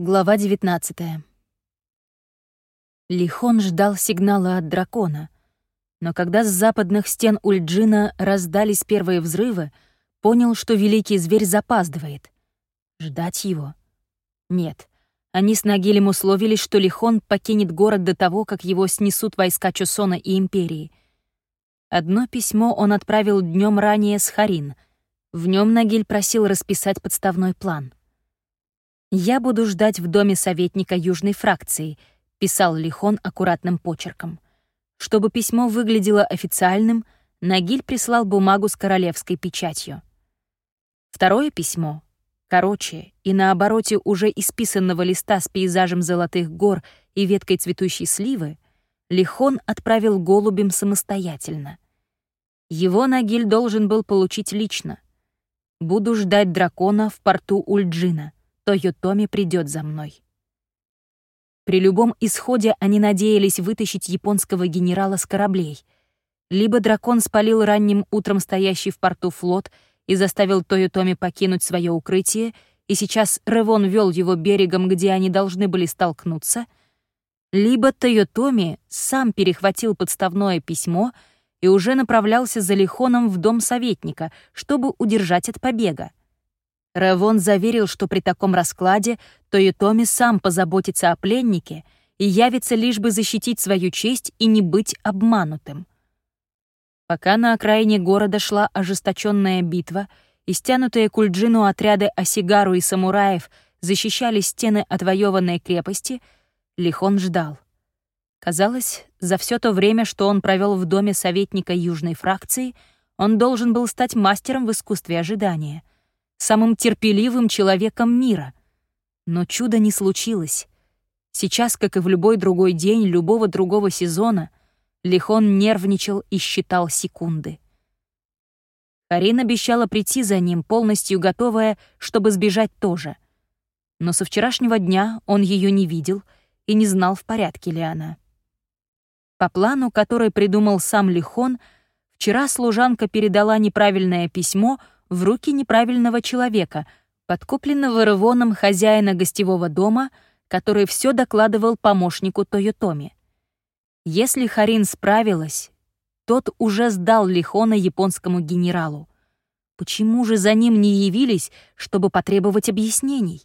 Глава 19 Лихон ждал сигнала от дракона, но когда с западных стен Ульджина раздались первые взрывы, понял, что великий зверь запаздывает. Ждать его? Нет. Они с Нагилем условились, что Лихон покинет город до того, как его снесут войска Чусона и Империи. Одно письмо он отправил днем ранее с Харин. В нем Нагиль просил расписать подставной план — «Я буду ждать в доме советника Южной фракции», — писал Лихон аккуратным почерком. Чтобы письмо выглядело официальным, Нагиль прислал бумагу с королевской печатью. Второе письмо, короче, и на обороте уже исписанного листа с пейзажем золотых гор и веткой цветущей сливы, Лихон отправил голубем самостоятельно. Его Нагиль должен был получить лично. «Буду ждать дракона в порту Ульджина то Йотоми придет за мной. При любом исходе они надеялись вытащить японского генерала с кораблей. Либо дракон спалил ранним утром стоящий в порту флот и заставил Тойотоми покинуть свое укрытие, и сейчас Ревон вел его берегом, где они должны были столкнуться, либо Тойотоми сам перехватил подставное письмо и уже направлялся за Лихоном в дом советника, чтобы удержать от побега. Равон заверил, что при таком раскладе Тойотоми сам позаботится о пленнике и явится лишь бы защитить свою честь и не быть обманутым. Пока на окраине города шла ожесточенная битва, и стянутые к Ульджину отряды Осигару и самураев защищали стены отвоеванной крепости, Лихон ждал. Казалось, за все то время, что он провел в доме советника Южной фракции, он должен был стать мастером в искусстве ожидания — самым терпеливым человеком мира. Но чуда не случилось. Сейчас, как и в любой другой день любого другого сезона, Лихон нервничал и считал секунды. Карин обещала прийти за ним, полностью готовая, чтобы сбежать тоже. Но со вчерашнего дня он ее не видел и не знал, в порядке ли она. По плану, который придумал сам Лихон, вчера служанка передала неправильное письмо — в руки неправильного человека, подкупленного Рывоном хозяина гостевого дома, который все докладывал помощнику Тойотоми. Если Харин справилась, тот уже сдал Лихона японскому генералу. Почему же за ним не явились, чтобы потребовать объяснений?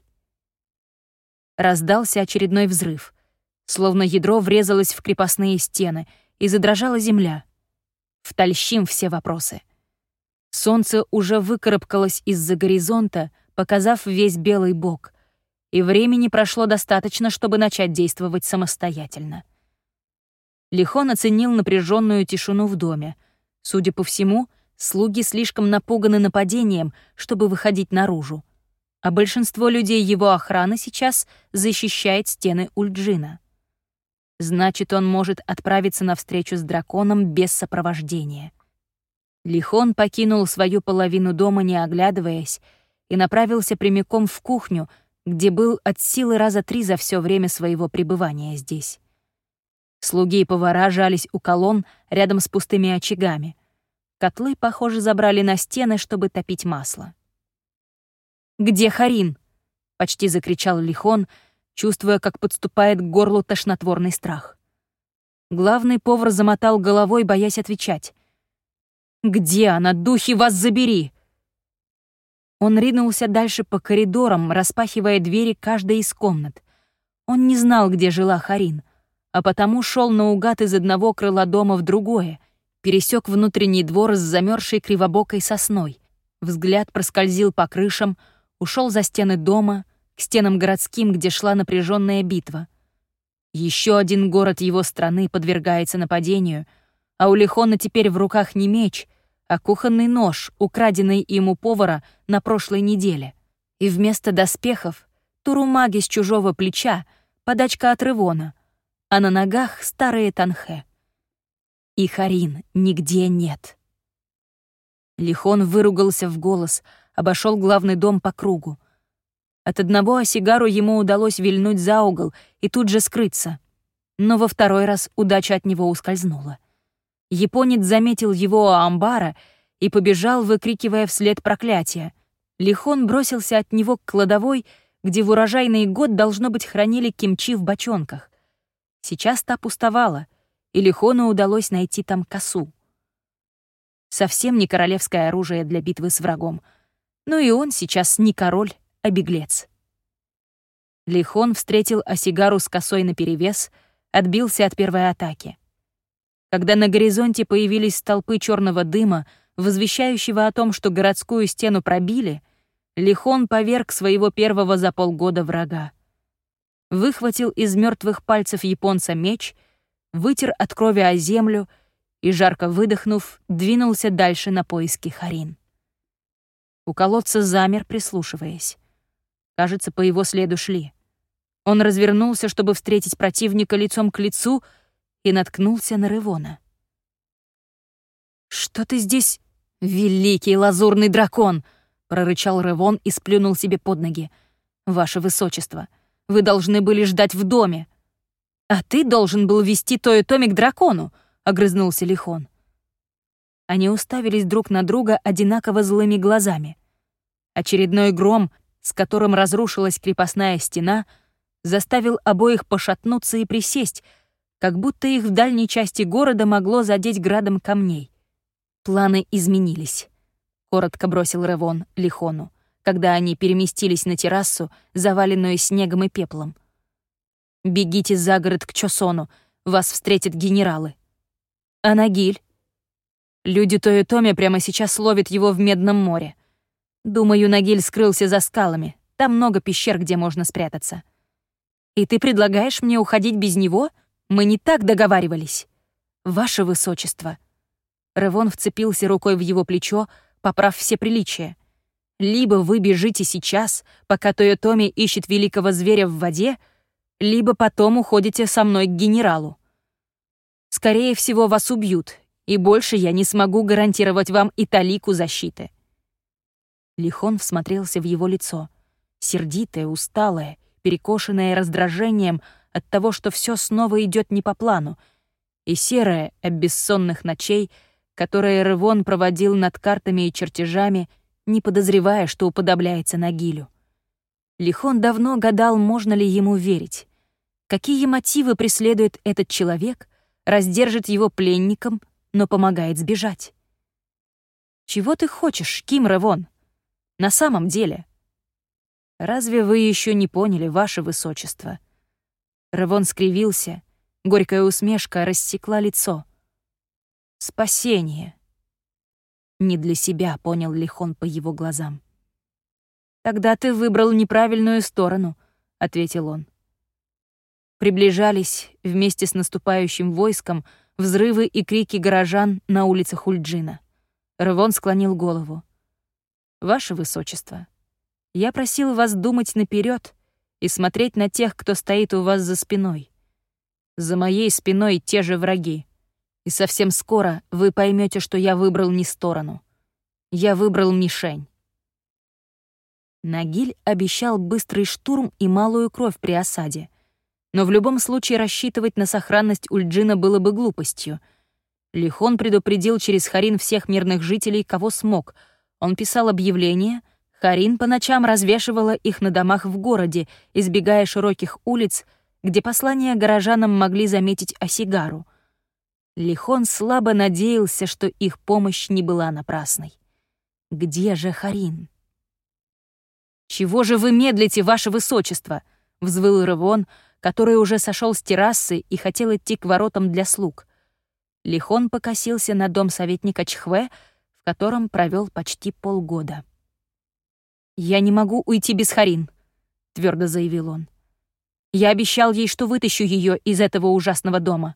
Раздался очередной взрыв. Словно ядро врезалось в крепостные стены, и задрожала земля. Втальщим все вопросы. Солнце уже выкарабкалось из-за горизонта, показав весь белый бок, и времени прошло достаточно, чтобы начать действовать самостоятельно. Лихон оценил напряженную тишину в доме. Судя по всему, слуги слишком напуганы нападением, чтобы выходить наружу, а большинство людей его охраны сейчас защищает стены Ульджина. Значит, он может отправиться на встречу с драконом без сопровождения. Лихон покинул свою половину дома, не оглядываясь, и направился прямиком в кухню, где был от силы раза три за все время своего пребывания здесь. Слуги и повара жались у колонн рядом с пустыми очагами. Котлы, похоже, забрали на стены, чтобы топить масло. «Где Харин?» — почти закричал Лихон, чувствуя, как подступает к горлу тошнотворный страх. Главный повар замотал головой, боясь отвечать. Где она, духи, вас забери!» Он ринулся дальше по коридорам, распахивая двери каждой из комнат. Он не знал, где жила Харин, а потому шел наугад из одного крыла дома в другое, пересек внутренний двор с замерзшей кривобокой сосной. Взгляд проскользил по крышам, ушел за стены дома, к стенам городским, где шла напряженная битва. Еще один город его страны подвергается нападению — а у Лихона теперь в руках не меч, а кухонный нож, украденный им у повара на прошлой неделе. И вместо доспехов — турумаги с чужого плеча, подачка от Рывона, а на ногах — старые танхе. И Харин нигде нет. Лихон выругался в голос, обошел главный дом по кругу. От одного осигару ему удалось вильнуть за угол и тут же скрыться. Но во второй раз удача от него ускользнула. Японец заметил его амбара и побежал, выкрикивая вслед проклятия. Лихон бросился от него к кладовой, где в урожайный год, должно быть, хранили кимчи в бочонках. Сейчас та пустовала, и Лихону удалось найти там косу. Совсем не королевское оружие для битвы с врагом. Но и он сейчас не король, а беглец. Лихон встретил Осигару с косой наперевес, отбился от первой атаки. Когда на горизонте появились столпы черного дыма, возвещающего о том, что городскую стену пробили, Лихон поверг своего первого за полгода врага. Выхватил из мертвых пальцев японца меч, вытер от крови о землю и, жарко выдохнув, двинулся дальше на поиски Харин. У колодца замер, прислушиваясь. Кажется, по его следу шли. Он развернулся, чтобы встретить противника лицом к лицу, и наткнулся на Ревона. «Что ты здесь, великий лазурный дракон?» — прорычал Ревон и сплюнул себе под ноги. «Ваше высочество, вы должны были ждать в доме». «А ты должен был вести Тою Томи к дракону», — огрызнулся Лихон. Они уставились друг на друга одинаково злыми глазами. Очередной гром, с которым разрушилась крепостная стена, заставил обоих пошатнуться и присесть, как будто их в дальней части города могло задеть градом камней. Планы изменились, — коротко бросил Ревон Лихону, когда они переместились на террасу, заваленную снегом и пеплом. «Бегите за город к Чосону, вас встретят генералы». «А Нагиль?» Люди Тойотоми прямо сейчас ловят его в Медном море. Думаю, Нагиль скрылся за скалами. Там много пещер, где можно спрятаться. И ты предлагаешь мне уходить без него? Мы не так договаривались. Ваше высочество. Ревон вцепился рукой в его плечо, поправ все приличия. Либо вы бежите сейчас, пока Тойотоми ищет великого зверя в воде, либо потом уходите со мной к генералу. Скорее всего, вас убьют, и больше я не смогу гарантировать вам и талику защиты. Лихон всмотрелся в его лицо. Сердитое, усталое, перекошенное раздражением от того, что все снова идет не по плану, и серое от бессонных ночей, которые Рывон проводил над картами и чертежами, не подозревая, что уподобляется Нагилю. Лихон давно гадал, можно ли ему верить. Какие мотивы преследует этот человек, раздержит его пленником, но помогает сбежать? «Чего ты хочешь, Ким Ревон?» На самом деле. Разве вы еще не поняли, ваше высочество? Ревон скривился, горькая усмешка рассекла лицо. Спасение. Не для себя, понял Лихон по его глазам. «Тогда ты выбрал неправильную сторону», — ответил он. Приближались вместе с наступающим войском взрывы и крики горожан на улицах Ульджина. Ревон склонил голову. Ваше Высочество, я просил вас думать наперед и смотреть на тех, кто стоит у вас за спиной. За моей спиной те же враги. И совсем скоро вы поймете, что я выбрал не сторону. Я выбрал мишень. Нагиль обещал быстрый штурм и малую кровь при осаде. Но в любом случае рассчитывать на сохранность Ульджина было бы глупостью. Лихон предупредил через Харин всех мирных жителей, кого смог — он писал объявления, Харин по ночам развешивала их на домах в городе, избегая широких улиц, где послания горожанам могли заметить Осигару. Лихон слабо надеялся, что их помощь не была напрасной. Где же Харин? «Чего же вы медлите, ваше высочество?» — взвыл Рывон, который уже сошел с террасы и хотел идти к воротам для слуг. Лихон покосился на дом советника Чхве, в котором провел почти полгода. «Я не могу уйти без Харин», — твердо заявил он. «Я обещал ей, что вытащу ее из этого ужасного дома».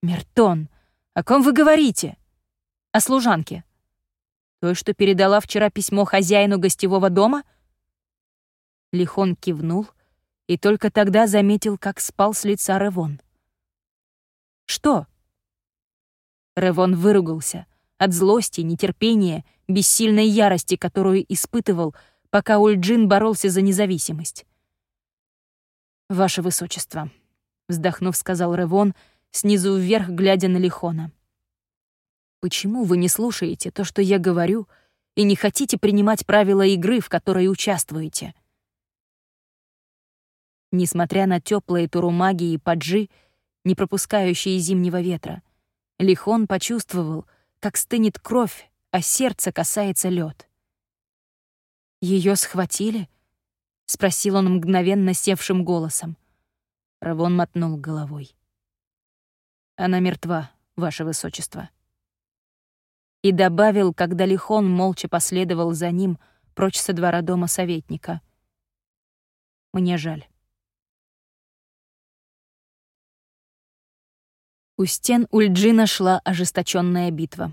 «Мертон, о ком вы говорите?» «О служанке». «Той, что передала вчера письмо хозяину гостевого дома?» Лихон кивнул и только тогда заметил, как спал с лица Ревон. «Что?» Ревон выругался — от злости, нетерпения, бессильной ярости, которую испытывал, пока Ульджин боролся за независимость. «Ваше Высочество», — вздохнув, сказал Ревон, снизу вверх глядя на Лихона. «Почему вы не слушаете то, что я говорю, и не хотите принимать правила игры, в которой участвуете?» Несмотря на теплые турумаги и паджи, не пропускающие зимнего ветра, Лихон почувствовал, как стынет кровь, а сердце касается лед. Ее схватили? спросил он мгновенно севшим голосом. Равон мотнул головой. Она мертва, ваше высочество. И добавил, когда Лихон молча последовал за ним прочь со двора дома советника. Мне жаль. У стен Ульджина шла ожесточенная битва.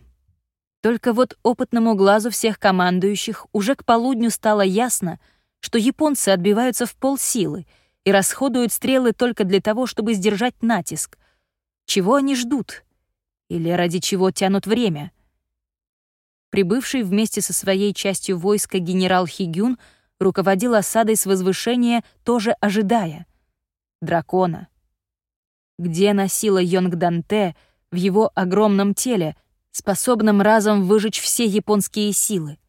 Только вот опытному глазу всех командующих уже к полудню стало ясно, что японцы отбиваются в полсилы и расходуют стрелы только для того, чтобы сдержать натиск. Чего они ждут? Или ради чего тянут время? Прибывший вместе со своей частью войска генерал Хигюн руководил осадой с возвышения, тоже ожидая. Дракона. Где носила Йонг Данте в его огромном теле, способном разом выжечь все японские силы?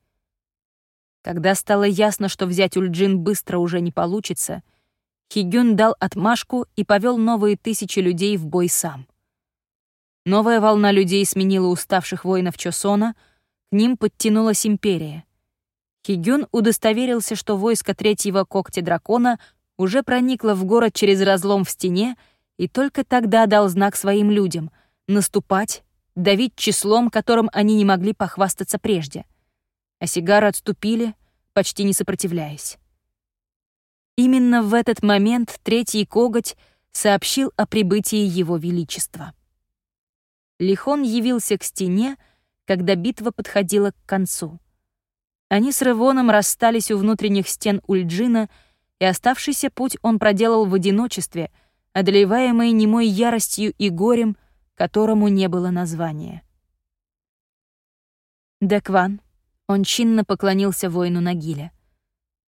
Когда стало ясно, что взять Ульджин быстро уже не получится, Хигюн дал отмашку и повел новые тысячи людей в бой сам. Новая волна людей сменила уставших воинов Чосона, к ним подтянулась империя. Хигюн удостоверился, что войско третьего когтя дракона уже проникло в город через разлом в стене и только тогда дал знак своим людям — наступать, давить числом, которым они не могли похвастаться прежде. А сигары отступили, почти не сопротивляясь. Именно в этот момент третий коготь сообщил о прибытии его величества. Лихон явился к стене, когда битва подходила к концу. Они с Ревоном расстались у внутренних стен Ульджина, и оставшийся путь он проделал в одиночестве — одолеваемый немой яростью и горем, которому не было названия. Декван, он чинно поклонился воину Нагиля.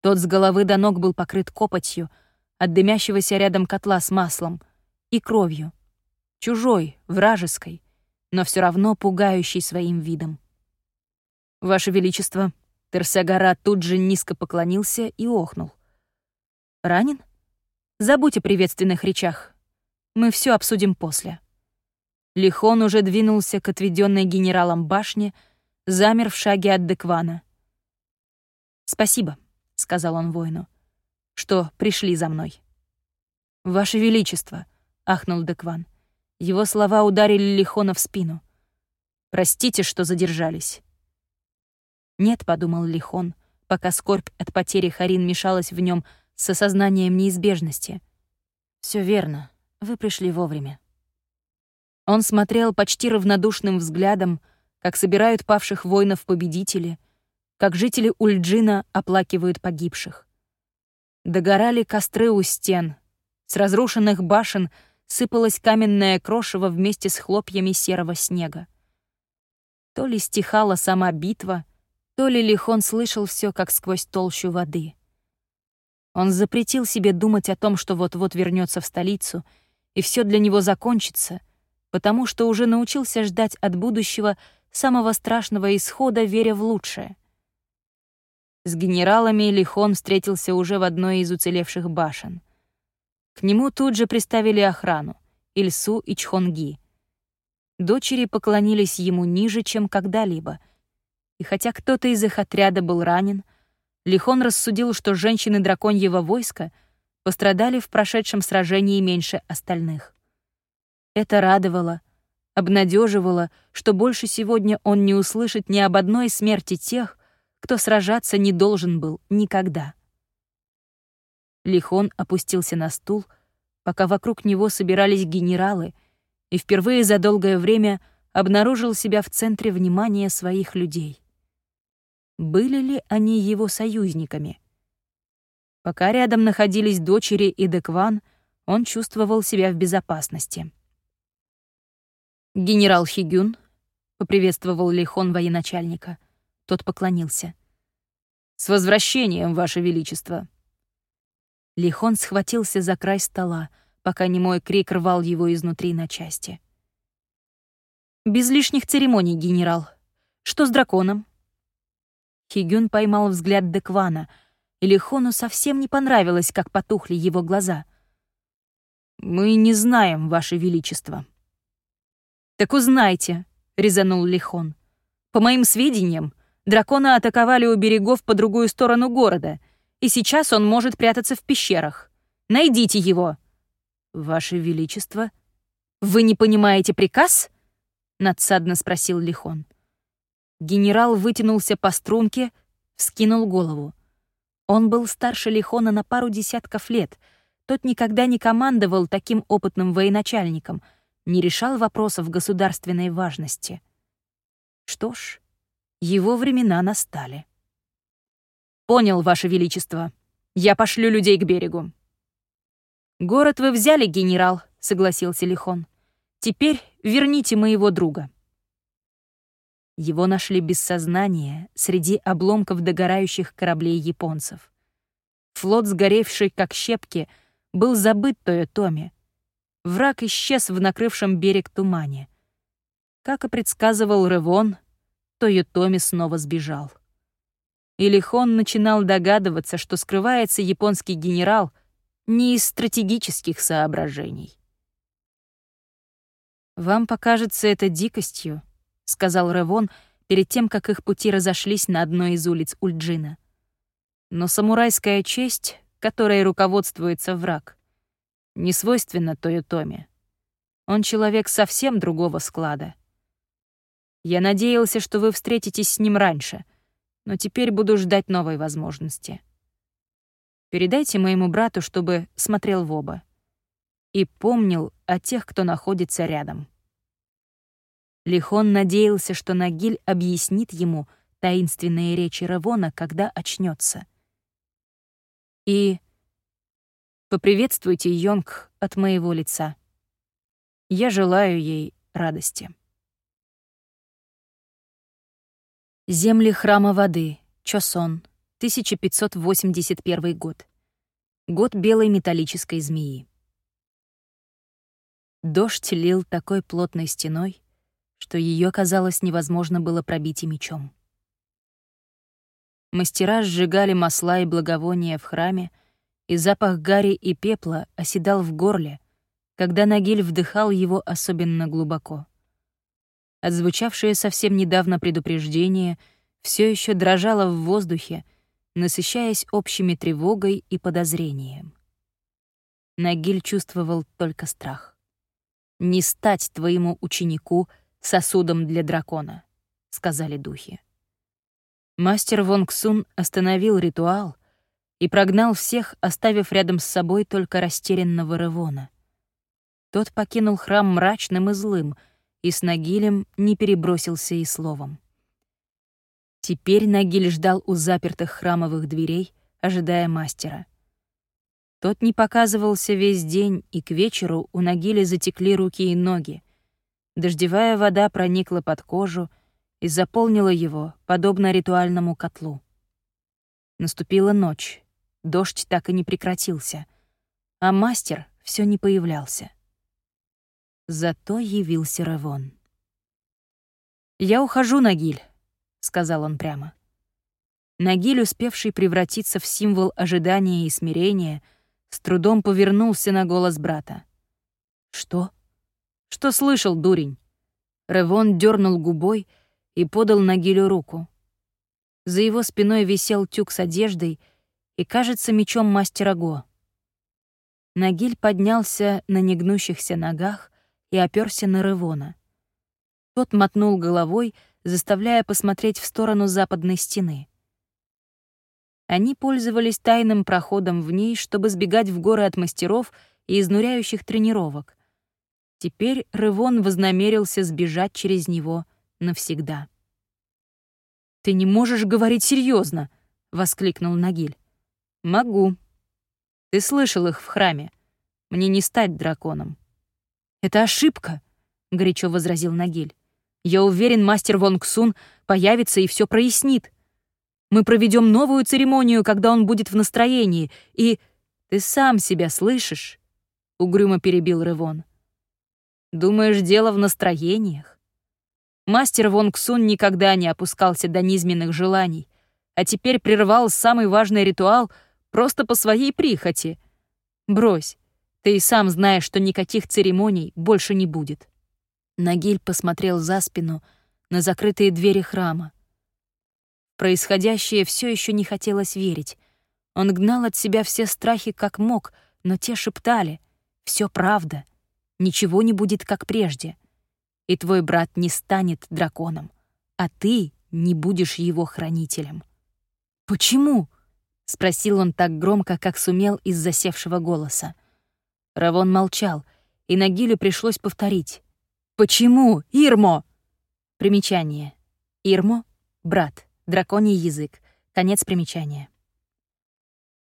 Тот с головы до ног был покрыт копотью от дымящегося рядом котла с маслом и кровью. Чужой, вражеской, но все равно пугающей своим видом. «Ваше Величество», Терсагара тут же низко поклонился и охнул. «Ранен?» Забудь о приветственных речах. Мы все обсудим после. Лихон уже двинулся к отведенной генералом башне, замер в шаге от Деквана. «Спасибо», — сказал он воину, — «что пришли за мной». «Ваше Величество», — ахнул Декван. Его слова ударили Лихона в спину. «Простите, что задержались». «Нет», — подумал Лихон, пока скорбь от потери Харин мешалась в нем с осознанием неизбежности. Все верно, вы пришли вовремя». Он смотрел почти равнодушным взглядом, как собирают павших воинов победители, как жители Ульджина оплакивают погибших. Догорали костры у стен, с разрушенных башен сыпалось каменное крошево вместе с хлопьями серого снега. То ли стихала сама битва, то ли Лихон слышал все как сквозь толщу воды. Он запретил себе думать о том, что вот-вот вернется в столицу, и все для него закончится, потому что уже научился ждать от будущего самого страшного исхода, веря в лучшее. С генералами Лихон встретился уже в одной из уцелевших башен. К нему тут же приставили охрану — Ильсу и Чхонги. Дочери поклонились ему ниже, чем когда-либо, и хотя кто-то из их отряда был ранен, Лихон рассудил, что женщины драконьего войска пострадали в прошедшем сражении меньше остальных. Это радовало, обнадеживало, что больше сегодня он не услышит ни об одной смерти тех, кто сражаться не должен был никогда. Лихон опустился на стул, пока вокруг него собирались генералы, и впервые за долгое время обнаружил себя в центре внимания своих людей. Были ли они его союзниками? Пока рядом находились дочери и Декван, он чувствовал себя в безопасности. «Генерал Хигюн», — поприветствовал Лихон военачальника. Тот поклонился. «С возвращением, Ваше Величество!» Лихон схватился за край стола, пока немой крик рвал его изнутри на части. «Без лишних церемоний, генерал. Что с драконом?» Хигюн поймал взгляд Деквана, и Лихону совсем не понравилось, как потухли его глаза — «Мы не знаем, Ваше Величество». «Так узнайте», — резанул Лихон. «По моим сведениям, дракона атаковали у берегов по другую сторону города, и сейчас он может прятаться в пещерах. Найдите его». «Ваше Величество», «Вы не понимаете приказ?» — надсадно спросил Лихон. Генерал вытянулся по струнке, вскинул голову. Он был старше Лихона на пару десятков лет. Тот никогда не командовал таким опытным военачальником, не решал вопросов государственной важности. Что ж, его времена настали. «Понял, Ваше Величество. Я пошлю людей к берегу». «Город вы взяли, генерал», — согласился Лихон. «Теперь верните моего друга». Его нашли без сознания среди обломков догорающих кораблей японцев. Флот, сгоревший как щепки, был забыт Тойотоми. Враг исчез в накрывшем берег тумане. Как и предсказывал Ревон, Тойотоми снова сбежал. И Лихон начинал догадываться, что скрывается японский генерал не из стратегических соображений. «Вам покажется это дикостью», — сказал Ревон перед тем, как их пути разошлись на одной из улиц Ульджина. Но самурайская честь, которой руководствуется враг, не свойственна Тойотоме. Он человек совсем другого склада. Я надеялся, что вы встретитесь с ним раньше, но теперь буду ждать новой возможности. Передайте моему брату, чтобы смотрел в оба. И помнил о тех, кто находится рядом. Лихон надеялся, что Нагиль объяснит ему таинственные речи Равона, когда очнется. И поприветствуйте Йонг от моего лица. Я желаю ей радости. Земли храма воды, Чосон, 1581 год. Год белой металлической змеи. Дождь лил такой плотной стеной, что ее, казалось, невозможно было пробить и мечом. Мастера сжигали масла и благовония в храме, и запах гари и пепла оседал в горле, когда Нагиль вдыхал его особенно глубоко. Отзвучавшее совсем недавно предупреждение все еще дрожало в воздухе, насыщаясь общими тревогой и подозрением. Нагиль чувствовал только страх. Не стать твоему ученику — сосудом для дракона», — сказали духи. Мастер Вонг Сун остановил ритуал и прогнал всех, оставив рядом с собой только растерянного Ревона. Тот покинул храм мрачным и злым, и с Нагилем не перебросился и словом. Теперь Нагиль ждал у запертых храмовых дверей, ожидая мастера. Тот не показывался весь день, и к вечеру у Нагиля затекли руки и ноги, Дождевая вода проникла под кожу и заполнила его, подобно ритуальному котлу. Наступила ночь, дождь так и не прекратился, а мастер все не появлялся. Зато явился Равон. «Я ухожу, Нагиль», — сказал он прямо. Нагиль, успевший превратиться в символ ожидания и смирения, с трудом повернулся на голос брата. «Что?» Что слышал, дурень?» Ревон дернул губой и подал Нагилю руку. За его спиной висел тюк с одеждой и, кажется, мечом мастера Го. Нагиль поднялся на негнущихся ногах и оперся на Ревона. Тот мотнул головой, заставляя посмотреть в сторону западной стены. Они пользовались тайным проходом в ней, чтобы сбегать в горы от мастеров и изнуряющих тренировок — Теперь Рывон вознамерился сбежать через него навсегда. «Ты не можешь говорить серьезно, воскликнул Нагиль. «Могу. Ты слышал их в храме. Мне не стать драконом». «Это ошибка», — горячо возразил Нагиль. «Я уверен, мастер Вон Ксун появится и все прояснит. Мы проведем новую церемонию, когда он будет в настроении, и... Ты сам себя слышишь?» — угрюмо перебил Ревон. Думаешь, дело в настроениях? Мастер Вон Ксун никогда не опускался до низменных желаний, а теперь прервал самый важный ритуал просто по своей прихоти. Брось, Ты и сам знаешь, что никаких церемоний больше не будет». Нагиль посмотрел за спину на закрытые двери храма. Происходящее все еще не хотелось верить. Он гнал от себя все страхи как мог, но те шептали «Все правда, ничего не будет как прежде, и твой брат не станет драконом, а ты не будешь его хранителем». «Почему?» — спросил он так громко, как сумел из засевшего голоса. Равон молчал, и Нагилю пришлось повторить. «Почему, Ирмо?» Примечание. Ирмо — брат, драконий язык. Конец примечания.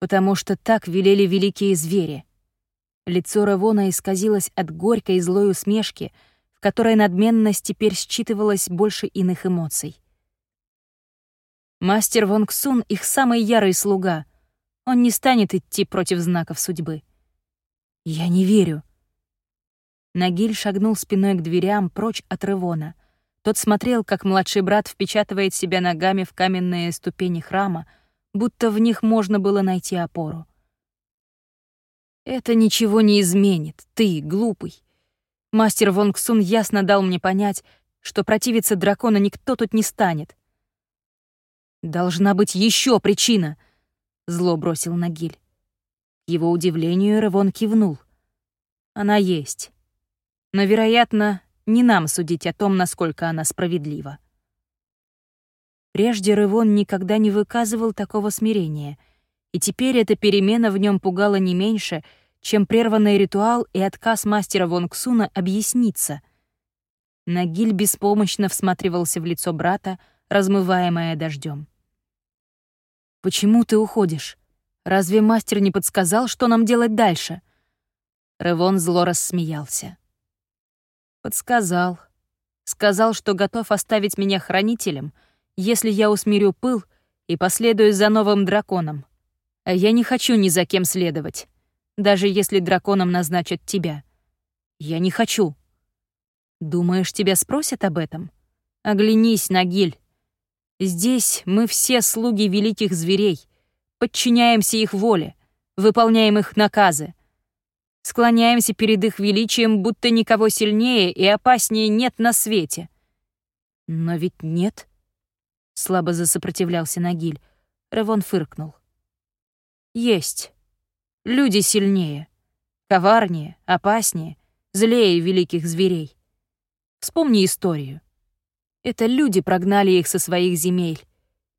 «Потому что так велели великие звери». Лицо Равона исказилось от горькой и злой усмешки, в которой надменность теперь считывалась больше иных эмоций. Мастер Вонг Сун — их самый ярый слуга. Он не станет идти против знаков судьбы. «Я не верю». Нагиль шагнул спиной к дверям, прочь от Рывона. Тот смотрел, как младший брат впечатывает себя ногами в каменные ступени храма, будто в них можно было найти опору. «Это ничего не изменит, ты, глупый. Мастер Вонгсун ясно дал мне понять, что противиться дракона никто тут не станет. Должна быть еще причина», — зло бросил Нагиль. Его удивлению Ревон кивнул. Она есть. Но, вероятно, не нам судить о том, насколько она справедлива. Прежде Ревон никогда не выказывал такого смирения, и теперь эта перемена в нем пугала не меньше, чем прерванный ритуал и отказ мастера Вонгсуна объясниться. Нагиль беспомощно всматривался в лицо брата, размываемое дождем. «Почему ты уходишь?» Разве мастер не подсказал, что нам делать дальше?» Ревон зло рассмеялся. «Подсказал. Сказал, что готов оставить меня хранителем, если я усмирю пыл и последую за новым драконом. Я не хочу ни за кем следовать, даже если драконом назначат тебя. Я не хочу. Думаешь, тебя спросят об этом? Оглянись, Нагиль. Здесь мы все слуги великих зверей — подчиняемся их воле, выполняем их наказы. Склоняемся перед их величием, будто никого сильнее и опаснее нет на свете. Но ведь нет, — слабо засопротивлялся Нагиль. Ревон фыркнул. Есть. Люди сильнее, коварнее, опаснее, злее великих зверей. Вспомни историю. Это люди прогнали их со своих земель,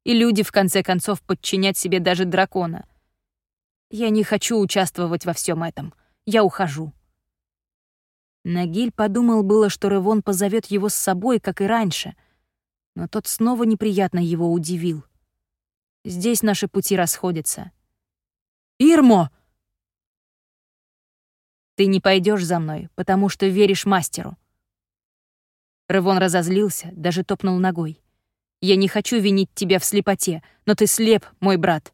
и люди, в конце концов, подчинять себе даже дракона. Я не хочу участвовать во всем этом. Я ухожу. Нагиль подумал было, что Ревон позовет его с собой, как и раньше, но тот снова неприятно его удивил. Здесь наши пути расходятся. «Ирмо!» «Ты не пойдешь за мной, потому что веришь мастеру». Ревон разозлился, даже топнул ногой. Я не хочу винить тебя в слепоте, но ты слеп, мой брат.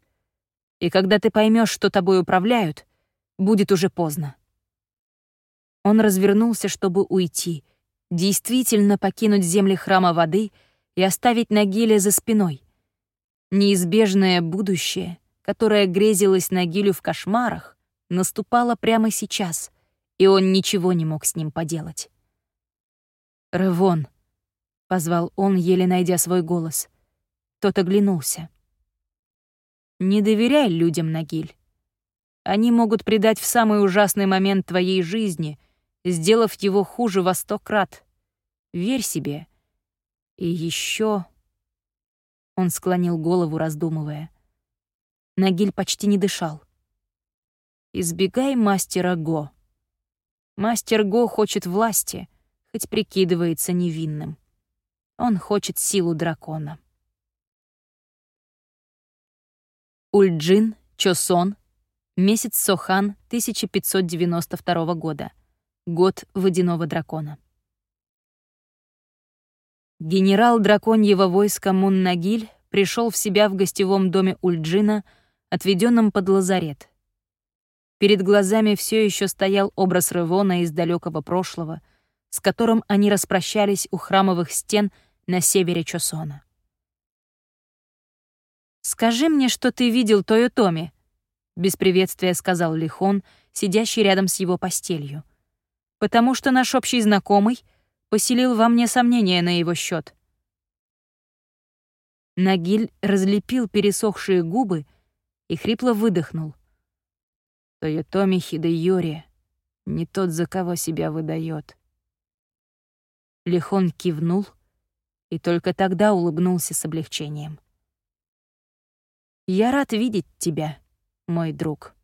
И когда ты поймешь, что тобой управляют, будет уже поздно. Он развернулся, чтобы уйти, действительно покинуть земли храма воды и оставить Нагиле за спиной. Неизбежное будущее, которое грезилось Нагилю в кошмарах, наступало прямо сейчас, и он ничего не мог с ним поделать. «Ревон», позвал он, еле найдя свой голос. Тот оглянулся. Не доверяй людям, Нагиль. Они могут предать в самый ужасный момент твоей жизни, сделав его хуже во сто крат. Верь себе. И еще. Он склонил голову, раздумывая. Нагиль почти не дышал. «Избегай мастера Го. Мастер Го хочет власти, хоть прикидывается невинным. Он хочет силу дракона. Ульджин, Чосон, месяц Сохан 1592 года. Год водяного дракона. Генерал драконьего войска Муннагиль пришел в себя в гостевом доме Ульджина, отведенном под лазарет. Перед глазами все еще стоял образ Ревона из далекого прошлого, с которым они распрощались у храмовых стен на севере Чосона. «Скажи мне, что ты видел Тойотоми», — без приветствия сказал Лихон, сидящий рядом с его постелью. «Потому что наш общий знакомый поселил во мне сомнения на его счет. Нагиль разлепил пересохшие губы и хрипло выдохнул. Тойотоми Хидеюри не тот, за кого себя выдает. Лихон кивнул и только тогда улыбнулся с облегчением. «Я рад видеть тебя, мой друг».